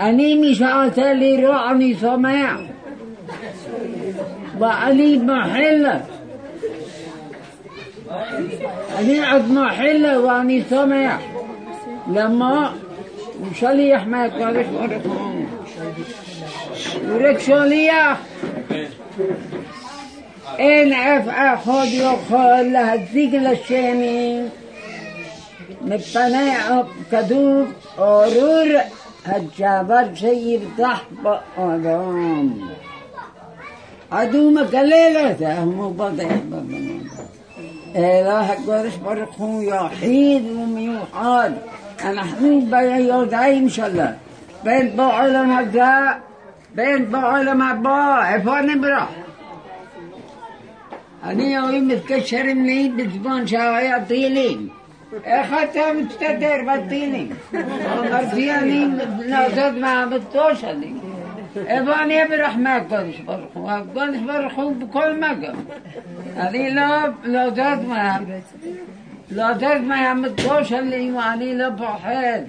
אני מי שעושה לי רוע אני שמח. ואני מוחל לה. אני עוד מוחל לה ואני שמח. למה? הוא שליח מהקדוש ברוך הוא. הוא רק שליח. אין אף אחד יכול להציג לשני מפני כתוב ארור هجابت ضحب بقرام عدوم قليلة هم بضيع بضمان إله قرش برقو يحيد وميوحاد أنا حميد بين يودعي إن شاء الله. بين بعلم جاء بين بعلم باع فان برح أنا يومي في كشر مني بزبان شاوية طيلين. ختمت تدير بطيني مرضياني نازد ما عبدتوش هذي إباني برحمة قدش برخو قدش برخو بكل مقام هذي لا لا زاد ما لا زاد ما عبدتوش اللي معني لا بحيد